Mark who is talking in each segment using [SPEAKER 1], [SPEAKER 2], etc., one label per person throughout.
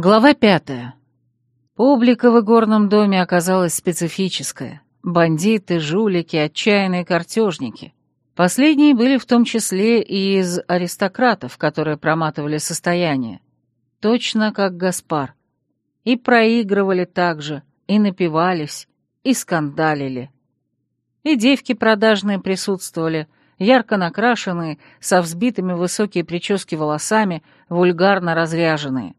[SPEAKER 1] Глава пятая. Публика в игорном доме оказалась специфическая. Бандиты, жулики, отчаянные картежники. Последние были в том числе и из аристократов, которые проматывали состояние. Точно как Гаспар. И проигрывали так же, и напивались, и скандалили. И девки продажные присутствовали, ярко накрашенные, со взбитыми высокие прически волосами, вульгарно разряженные.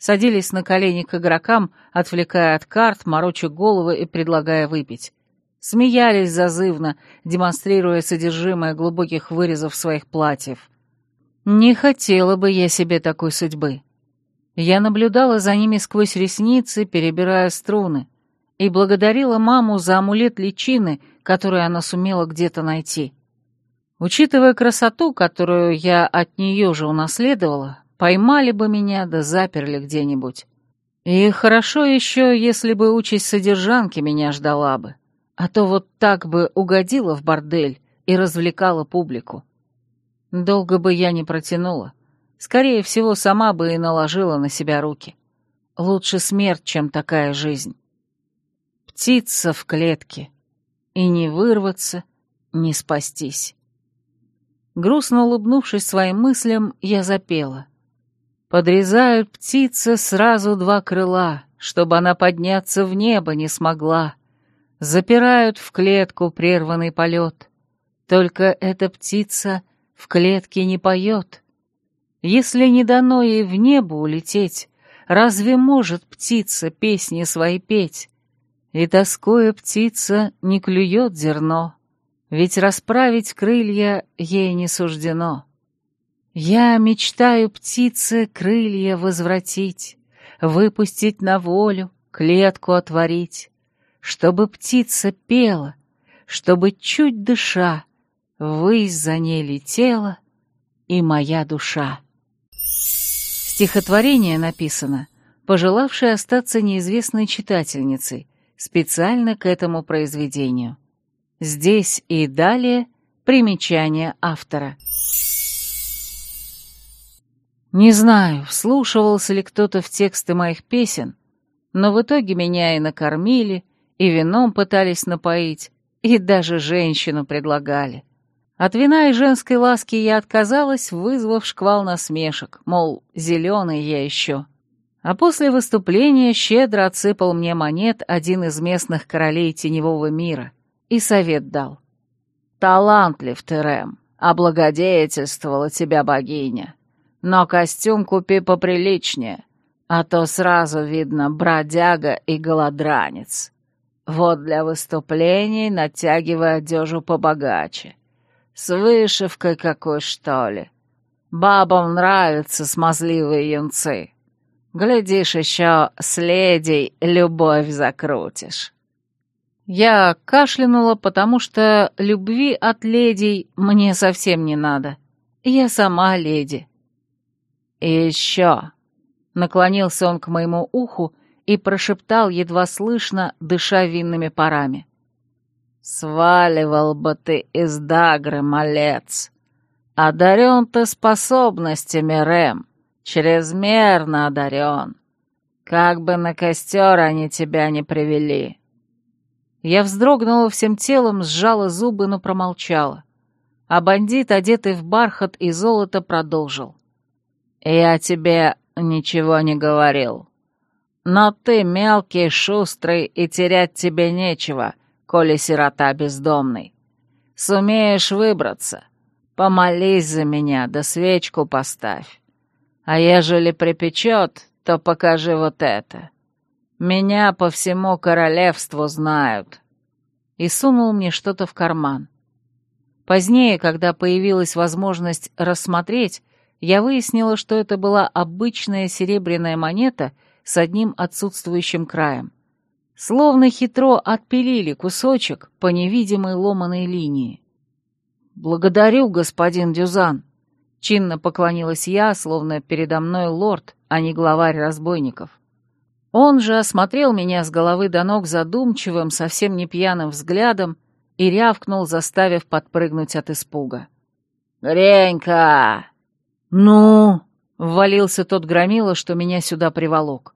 [SPEAKER 1] Садились на колени к игрокам, отвлекая от карт, мороча головы и предлагая выпить. Смеялись зазывно, демонстрируя содержимое глубоких вырезов своих платьев. Не хотела бы я себе такой судьбы. Я наблюдала за ними сквозь ресницы, перебирая струны, и благодарила маму за амулет личины, который она сумела где-то найти. Учитывая красоту, которую я от нее же унаследовала, поймали бы меня да заперли где-нибудь. И хорошо еще, если бы участь содержанки меня ждала бы, а то вот так бы угодила в бордель и развлекала публику. Долго бы я не протянула. Скорее всего, сама бы и наложила на себя руки. Лучше смерть, чем такая жизнь. Птица в клетке. И не вырваться, не спастись. Грустно улыбнувшись своим мыслям, я запела. Подрезают птице сразу два крыла, чтобы она подняться в небо не смогла. Запирают в клетку прерванный полет. Только эта птица в клетке не поет. Если не дано ей в небо улететь, разве может птица песни свои петь? И тоскуя птица не клюет зерно, ведь расправить крылья ей не суждено. Я мечтаю птице крылья возвратить, Выпустить на волю, клетку отворить, Чтобы птица пела, чтобы чуть дыша, Ввысь за ней летела и моя душа. Стихотворение написано, пожелавшей остаться неизвестной читательницей, специально к этому произведению. Здесь и далее примечание автора. Не знаю, вслушивался ли кто-то в тексты моих песен, но в итоге меня и накормили, и вином пытались напоить, и даже женщину предлагали. От вина и женской ласки я отказалась, вызвав шквал насмешек, мол, зеленый я еще. А после выступления щедро отсыпал мне монет один из местных королей теневого мира и совет дал. «Талантлив ты, Рэм, облагодетельствовала тебя богиня. Но костюм купи поприличнее, а то сразу видно бродяга и голодранец. Вот для выступлений натягивай одежу побогаче. С вышивкой какой, что ли. Бабам нравятся смазливые юнцы. Глядишь, еще с ледей любовь закрутишь. Я кашлянула, потому что любви от ледей мне совсем не надо. Я сама леди. «И еще!» — наклонился он к моему уху и прошептал, едва слышно, дыша винными парами. «Сваливал бы ты из Дагры, малец! Одарен ты способностями, Рэм, чрезмерно одарен. Как бы на костер они тебя не привели!» Я вздрогнула всем телом, сжала зубы, но промолчала. А бандит, одетый в бархат и золото, продолжил. «Я тебе ничего не говорил. Но ты мелкий, шустрый, и терять тебе нечего, коли сирота бездомный. Сумеешь выбраться, помолись за меня, да свечку поставь. А ежели припечет, то покажи вот это. Меня по всему королевству знают». И сунул мне что-то в карман. Позднее, когда появилась возможность рассмотреть, я выяснила, что это была обычная серебряная монета с одним отсутствующим краем. Словно хитро отпилили кусочек по невидимой ломаной линии. «Благодарю, господин Дюзан», — чинно поклонилась я, словно передо мной лорд, а не главарь разбойников. Он же осмотрел меня с головы до ног задумчивым, совсем не пьяным взглядом и рявкнул, заставив подпрыгнуть от испуга. «Гренька, «Ну?» — Ввалился тот громила, что меня сюда приволок.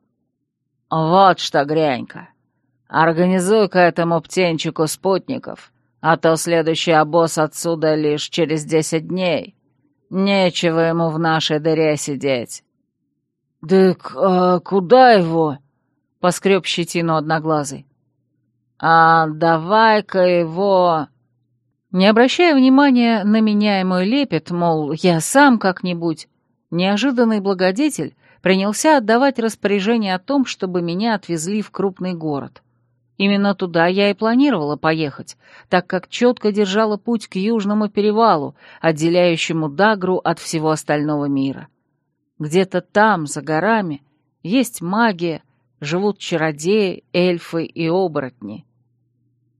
[SPEAKER 2] «Вот что, Грянька, организуй-ка этому птенчику спутников, а то следующий обоз отсюда лишь через десять дней. Нечего ему в нашей дыре сидеть».
[SPEAKER 1] «Так а куда его?» — поскреб щетину одноглазый.
[SPEAKER 2] «А давай-ка его...»
[SPEAKER 1] Не обращая внимания на меняемый лепет, мол, я сам как-нибудь, неожиданный благодетель принялся отдавать распоряжение о том, чтобы меня отвезли в крупный город. Именно туда я и планировала поехать, так как четко держала путь к Южному перевалу, отделяющему Дагру от всего остального мира. Где-то там, за горами, есть магия, живут чародеи, эльфы и оборотни.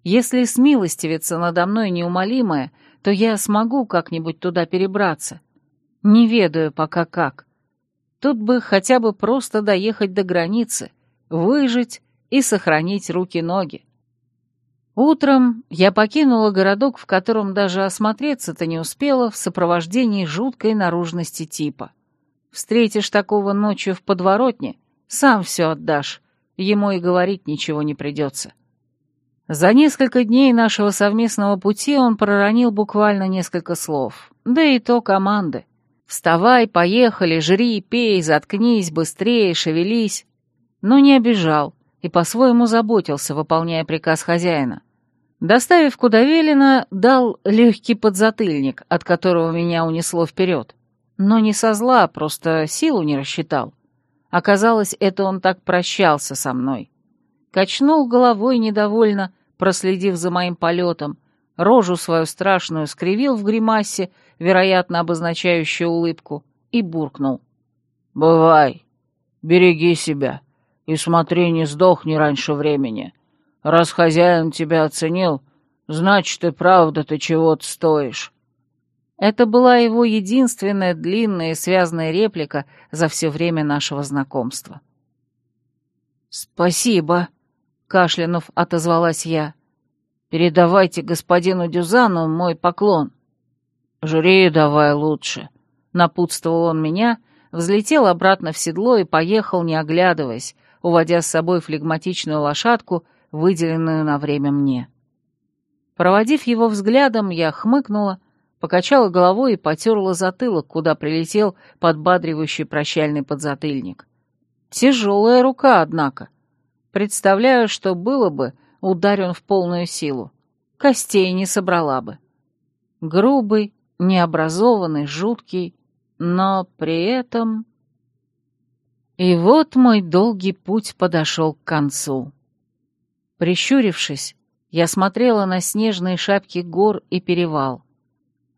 [SPEAKER 1] Если смилостивится надо мной неумолимая, то я смогу как-нибудь туда перебраться. Не ведаю пока как. Тут бы хотя бы просто доехать до границы, выжить и сохранить руки-ноги. Утром я покинула городок, в котором даже осмотреться-то не успела, в сопровождении жуткой наружности типа. Встретишь такого ночью в подворотне, сам все отдашь, ему и говорить ничего не придется. За несколько дней нашего совместного пути он проронил буквально несколько слов, да и то команды. «Вставай, поехали, жри, пей, заткнись, быстрее, шевелись». Но не обижал, и по-своему заботился, выполняя приказ хозяина. Доставив куда велено, дал легкий подзатыльник, от которого меня унесло вперед. Но не со зла, просто силу не рассчитал. Оказалось, это он так прощался со мной. Качнул головой недовольно, проследив за моим полетом, рожу свою страшную скривил в гримасе, вероятно, обозначающую улыбку, и буркнул.
[SPEAKER 2] «Бывай, береги себя и смотри, не сдохни раньше времени. Раз хозяин тебя оценил, значит, и правда ты чего-то стоишь».
[SPEAKER 1] Это была его единственная длинная и связанная реплика за все время нашего знакомства. «Спасибо», — кашлянув отозвалась я. «Передавайте господину Дюзану мой поклон».
[SPEAKER 2] «Жри давай лучше», —
[SPEAKER 1] напутствовал он меня, взлетел обратно в седло и поехал, не оглядываясь, уводя с собой флегматичную лошадку, выделенную на время мне. Проводив его взглядом, я хмыкнула, покачала головой и потерла затылок, куда прилетел подбадривающий прощальный подзатыльник. Тяжелая рука, однако. Представляю, что было бы, ударен в полную силу. Костей не собрала бы. Грубый, необразованный, жуткий, но при этом... И вот мой долгий путь подошел к концу. Прищурившись, я смотрела на снежные шапки гор и перевал.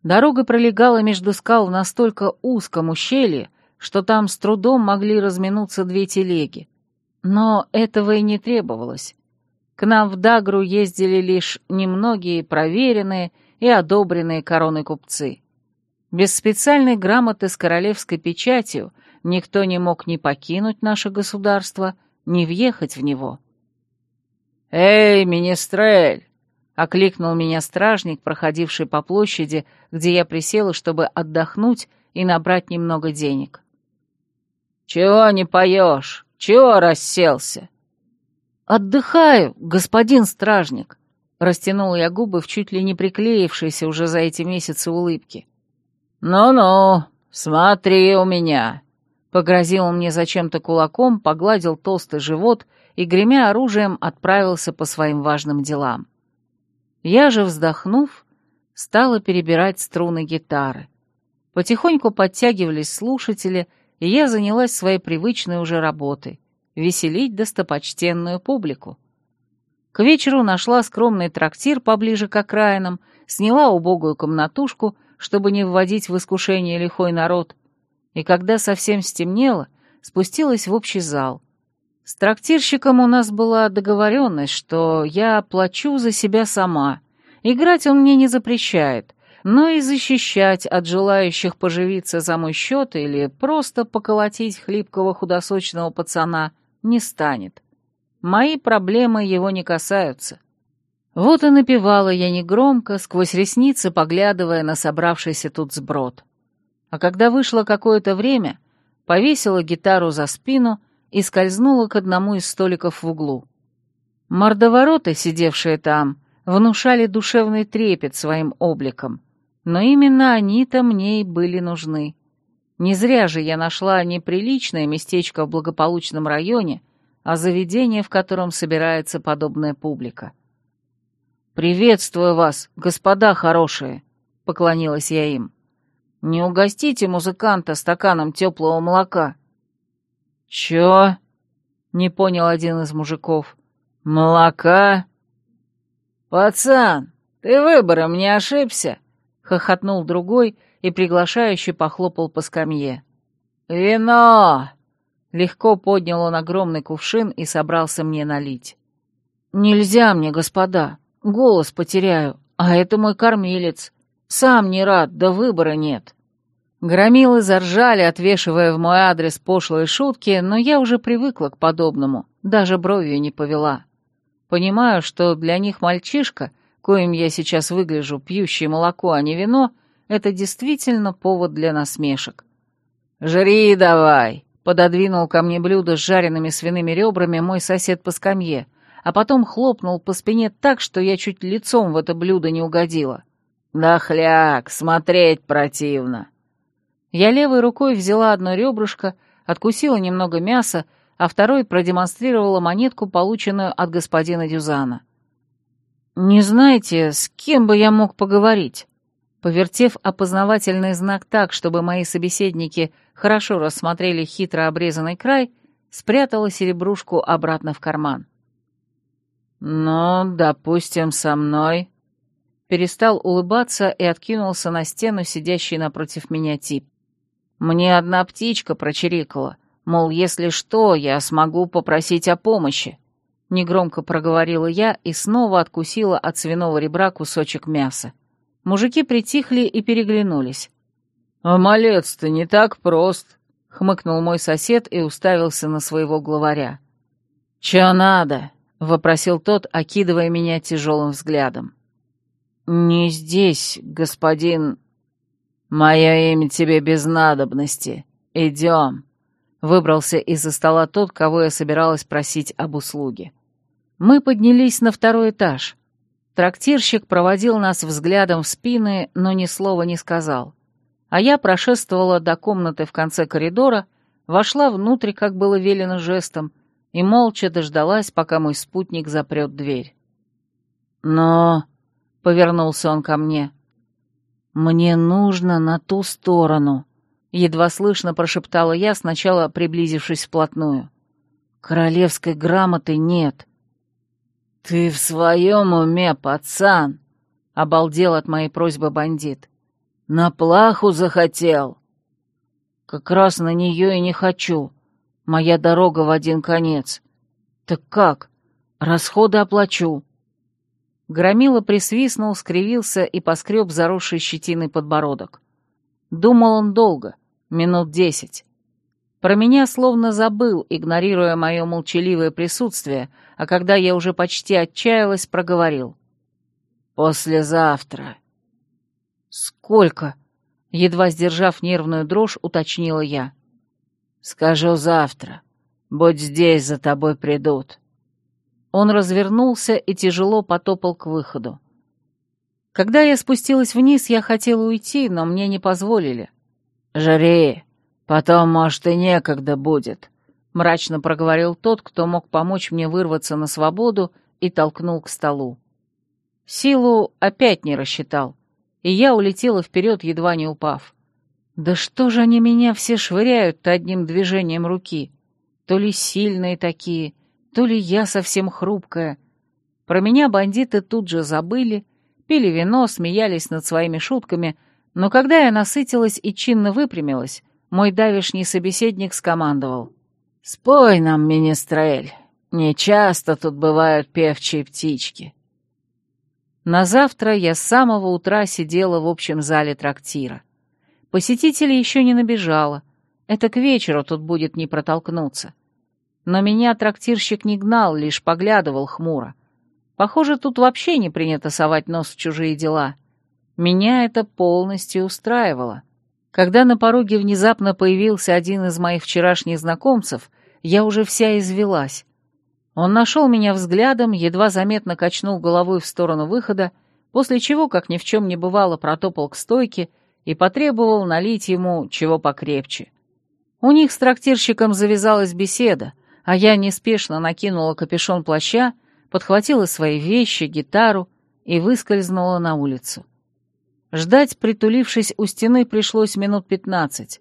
[SPEAKER 1] Дорога пролегала между скал в настолько узком ущелье, что там с трудом могли разминуться две телеги. Но этого и не требовалось. К нам в Дагру ездили лишь немногие проверенные и одобренные короной купцы. Без специальной грамоты с королевской печатью никто не мог ни покинуть наше государство, ни въехать в него.
[SPEAKER 2] «Эй, министрель!»
[SPEAKER 1] — окликнул меня стражник, проходивший по площади, где я присела, чтобы отдохнуть и набрать немного денег.
[SPEAKER 2] «Чего не поешь? Чего расселся?»
[SPEAKER 1] «Отдыхаю, господин стражник», — растянул я губы в чуть ли не приклеившейся уже за эти месяцы улыбки.
[SPEAKER 2] «Ну-ну, смотри у меня», —
[SPEAKER 1] погрозил он мне зачем-то кулаком, погладил толстый живот и, гремя оружием, отправился по своим важным делам. Я же, вздохнув, стала перебирать струны гитары. Потихоньку подтягивались слушатели, и я занялась своей привычной уже работой — веселить достопочтенную публику. К вечеру нашла скромный трактир поближе к окраинам, сняла убогую комнатушку — чтобы не вводить в искушение лихой народ, и когда совсем стемнело, спустилась в общий зал. С трактирщиком у нас была договоренность, что я плачу за себя сама. Играть он мне не запрещает, но и защищать от желающих поживиться за мой счет или просто поколотить хлипкого худосочного пацана не станет. Мои проблемы его не касаются. Вот и напевала я негромко, сквозь ресницы поглядывая на собравшийся тут сброд. А когда вышло какое-то время, повесила гитару за спину и скользнула к одному из столиков в углу. Мордовороты, сидевшие там, внушали душевный трепет своим обликом, но именно они-то мне и были нужны. Не зря же я нашла неприличное местечко в благополучном районе, а заведение, в котором собирается подобная публика. «Приветствую вас, господа хорошие!» — поклонилась я им. «Не угостите музыканта стаканом теплого молока». «Чё?» — не понял один из мужиков. «Молока?» «Пацан, ты выбором не ошибся?» — хохотнул другой и приглашающе похлопал по скамье. «Вино!» Легко поднял он огромный кувшин и собрался мне налить. «Нельзя мне, господа, голос потеряю, а это мой кормилец. Сам не рад, да выбора нет». Громилы заржали, отвешивая в мой адрес пошлые шутки, но я уже привыкла к подобному, даже бровью не повела. Понимаю, что для них мальчишка, коим я сейчас выгляжу, пьющий молоко, а не вино, это действительно повод для насмешек. «Жри давай!» — пододвинул ко мне блюдо с жареными свиными ребрами мой сосед по скамье, а потом хлопнул по спине так, что я чуть лицом в это блюдо не угодила. «Да хляк, смотреть противно!» Я левой рукой взяла одно ребрышко, откусила немного мяса, а второй продемонстрировала монетку, полученную от господина Дюзана. «Не знаете, с кем бы я мог поговорить?» Повертев опознавательный знак так, чтобы мои собеседники хорошо рассмотрели хитро обрезанный край, спрятала серебрушку обратно в карман. «Ну, допустим, со мной...» Перестал улыбаться и откинулся на стену, сидящий напротив меня тип. «Мне одна птичка прочирикала, мол, если что, я смогу попросить о помощи». Негромко проговорила я и снова откусила от свиного ребра кусочек мяса. Мужики притихли и переглянулись. «А малец-то не так прост», — хмыкнул мой сосед и уставился на своего главаря. «Чё надо?» — вопросил тот, окидывая меня тяжелым взглядом. «Не здесь, господин...» «Мое имя тебе без надобности. Идем», — выбрался из-за стола тот, кого я собиралась просить об услуге. Мы поднялись на второй этаж. Трактирщик проводил нас взглядом в спины, но ни слова не сказал. А я прошествовала до комнаты в конце коридора, вошла внутрь, как было велено жестом, и молча дождалась, пока мой спутник запрет дверь. «Но...» — повернулся он ко мне. «Мне нужно на ту сторону», — едва слышно прошептала я, сначала приблизившись вплотную. «Королевской грамоты нет». «Ты в своем уме, пацан?» — обалдел от моей просьбы бандит. «На плаху захотел?» «Как раз на нее и не хочу. Моя дорога в один конец. Так как? Расходы оплачу». Громила присвистнул, скривился и поскреб заросший щетиной подбородок. Думал он долго, минут десять. Про меня словно забыл, игнорируя мое молчаливое присутствие, а когда я уже почти отчаялась, проговорил. «Послезавтра». «Сколько?» — едва сдержав нервную дрожь, уточнила я. «Скажу завтра. Будь здесь, за тобой придут». Он развернулся и тяжело потопал к выходу. Когда я спустилась вниз, я хотела уйти, но мне не позволили. «Жари!» «Потом, может, и некогда будет», — мрачно проговорил тот, кто мог помочь мне вырваться на свободу и толкнул к столу. Силу опять не рассчитал, и я улетела вперед, едва не упав. Да что же они меня все швыряют-то одним движением руки? То ли сильные такие, то ли я совсем хрупкая. Про меня бандиты тут же забыли, пили вино, смеялись над своими шутками, но когда я насытилась и чинно выпрямилась, мой давишний собеседник скомандовал. «Спой нам, министрель, нечасто тут бывают певчие птички». На завтра я с самого утра сидела в общем зале трактира. Посетителей еще не набежало, это к вечеру тут будет не протолкнуться. Но меня трактирщик не гнал, лишь поглядывал хмуро. Похоже, тут вообще не принято совать нос в чужие дела. Меня это полностью устраивало. Когда на пороге внезапно появился один из моих вчерашних знакомцев, я уже вся извелась. Он нашел меня взглядом, едва заметно качнул головой в сторону выхода, после чего, как ни в чем не бывало, протопал к стойке и потребовал налить ему чего покрепче. У них с трактирщиком завязалась беседа, а я неспешно накинула капюшон плаща, подхватила свои вещи, гитару и выскользнула на улицу. Ждать, притулившись у стены, пришлось минут пятнадцать.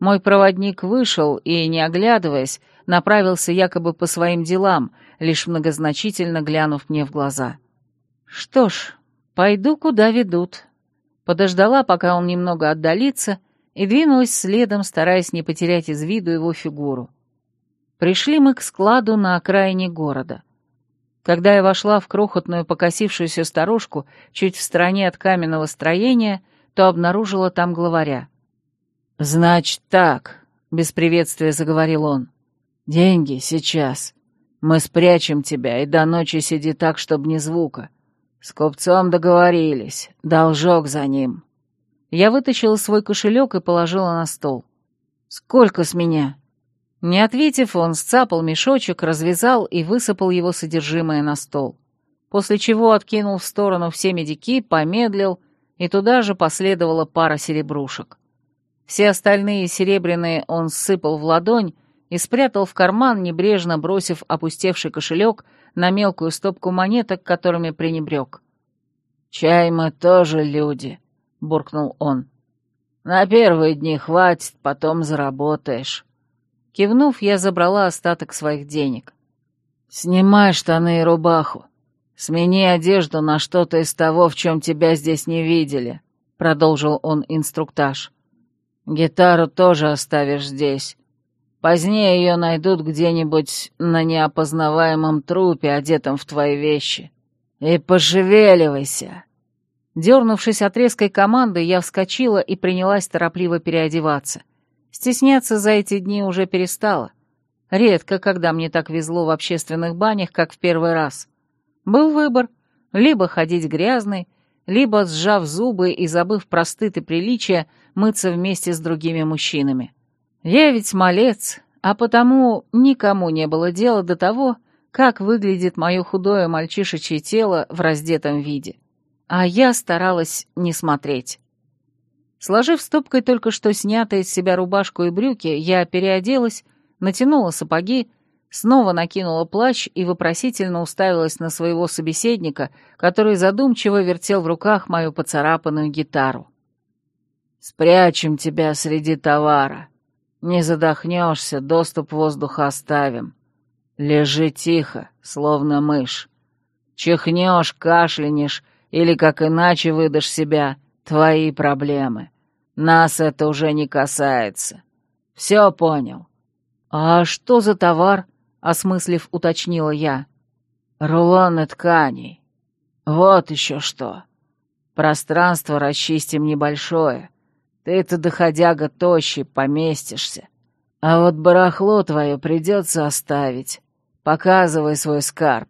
[SPEAKER 1] Мой проводник вышел и, не оглядываясь, направился якобы по своим делам, лишь многозначительно глянув мне в глаза. Что ж, пойду, куда ведут. Подождала, пока он немного отдалится, и двинулась следом, стараясь не потерять из виду его фигуру. Пришли мы к складу на окраине города. Когда я вошла в крохотную покосившуюся сторожку чуть в стороне от каменного строения, то обнаружила там главаря. «Значит так», — без приветствия заговорил он. «Деньги сейчас. Мы спрячем тебя, и до ночи сиди так, чтобы ни звука. С купцом договорились, должок за ним». Я вытащила свой кошелек и положила на стол. «Сколько с меня?» Не ответив, он сцапал мешочек, развязал и высыпал его содержимое на стол, после чего откинул в сторону все медики, помедлил, и туда же последовала пара серебрушек. Все остальные серебряные он сыпал в ладонь и спрятал в карман, небрежно бросив опустевший кошелек на мелкую стопку монеток, которыми пренебрег. «Чай мы тоже люди», — буркнул он. «На первые дни хватит, потом заработаешь». Кивнув, я забрала остаток своих денег. «Снимай штаны и рубаху. Смени одежду на что-то из того, в чем тебя здесь не видели», — продолжил он инструктаж. «Гитару тоже оставишь здесь. Позднее ее найдут где-нибудь на неопознаваемом трупе, одетом в твои вещи. И пошевеливайся!» Дернувшись от резкой команды, я вскочила и принялась торопливо переодеваться. Стесняться за эти дни уже перестала. Редко, когда мне так везло в общественных банях, как в первый раз. Был выбор — либо ходить грязной, либо, сжав зубы и забыв про стыд и приличие, мыться вместе с другими мужчинами. Я ведь малец, а потому никому не было дела до того, как выглядит мое худое мальчишечье тело в раздетом виде. А я старалась не смотреть. Сложив стопкой только что снятые с себя рубашку и брюки, я переоделась, натянула сапоги, снова накинула плащ и вопросительно уставилась на своего собеседника, который задумчиво вертел в руках мою поцарапанную гитару. «Спрячем тебя среди товара. Не задохнешься, доступ воздуха оставим. Лежи тихо, словно мышь. Чихнешь, кашлянешь или как иначе выдашь себя — Твои проблемы. Нас это уже не касается. Все понял. А что за товар? Осмыслив, уточнила я. Рулоны тканей. Вот еще что. Пространство расчистим небольшое. Ты-то, доходяга, тощий, поместишься. А вот барахло твое придется оставить. Показывай свой скарб.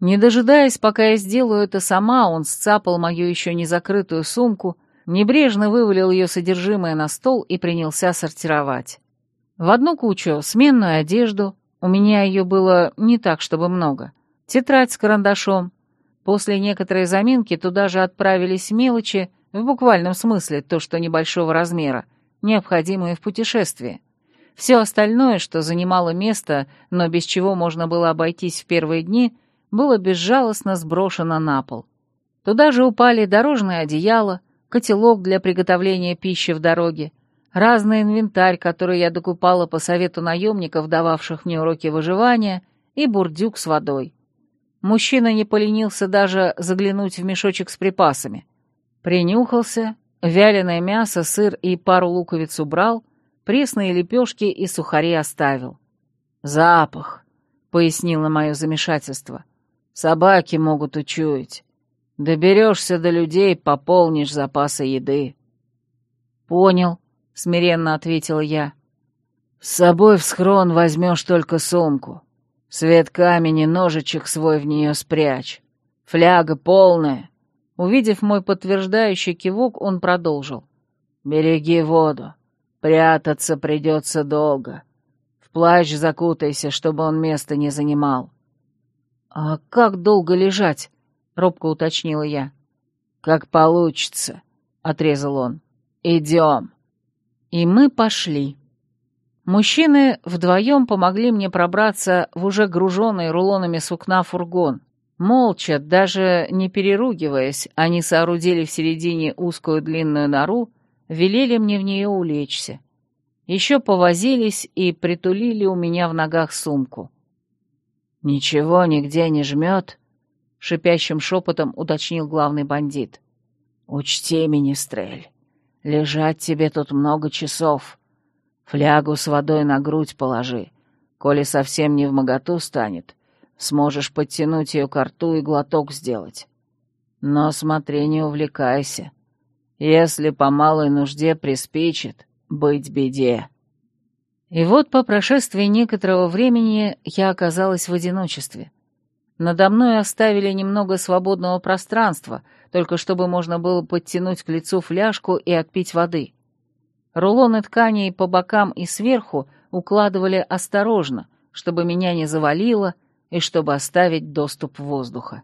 [SPEAKER 1] Не дожидаясь, пока я сделаю это сама, он сцапал мою еще не закрытую сумку, небрежно вывалил ее содержимое на стол и принялся сортировать. В одну кучу сменную одежду, у меня ее было не так, чтобы много, тетрадь с карандашом. После некоторой заминки туда же отправились мелочи, в буквальном смысле то, что небольшого размера, необходимые в путешествии. Все остальное, что занимало место, но без чего можно было обойтись в первые дни — было безжалостно сброшено на пол. Туда же упали дорожное одеяло, котелок для приготовления пищи в дороге, разный инвентарь, который я докупала по совету наемников, дававших мне уроки выживания, и бурдюк с водой. Мужчина не поленился даже заглянуть в мешочек с припасами. Принюхался, вяленое мясо, сыр и пару луковиц убрал, пресные лепешки и сухари оставил. «Запах», — пояснило мое замешательство. Собаки могут учуять. Доберешься до людей, пополнишь запасы еды». «Понял», — смиренно ответила я. «С собой в схрон возьмешь только сумку. Свет камени, ножичек свой в нее спрячь. Фляга полная». Увидев мой подтверждающий кивок, он продолжил.
[SPEAKER 2] Береги воду. Прятаться придется долго. В плащ закутайся, чтобы он место не занимал».
[SPEAKER 1] «А как долго лежать?» — робко уточнила я.
[SPEAKER 2] «Как получится», — отрезал он. «Идем».
[SPEAKER 1] И мы пошли. Мужчины вдвоем помогли мне пробраться в уже груженный рулонами сукна фургон. Молча, даже не переругиваясь, они соорудили в середине узкую длинную нору, велели мне в нее улечься. Еще повозились и притулили у меня в ногах сумку.
[SPEAKER 2] «Ничего нигде не жмет?» — шипящим шепотом уточнил главный бандит. «Учти, министрель, лежать тебе тут много часов. Флягу с водой на грудь положи. Коли совсем не в моготу станет, сможешь подтянуть ее к рту и глоток сделать. Но смотри, не увлекайся. Если по малой нужде приспичит, быть беде».
[SPEAKER 1] И вот по прошествии некоторого времени я оказалась в одиночестве. Надо мной оставили немного свободного пространства, только чтобы можно было подтянуть к лицу фляжку и отпить воды. Рулоны тканей по бокам и сверху укладывали осторожно, чтобы меня не завалило и чтобы оставить доступ воздуха.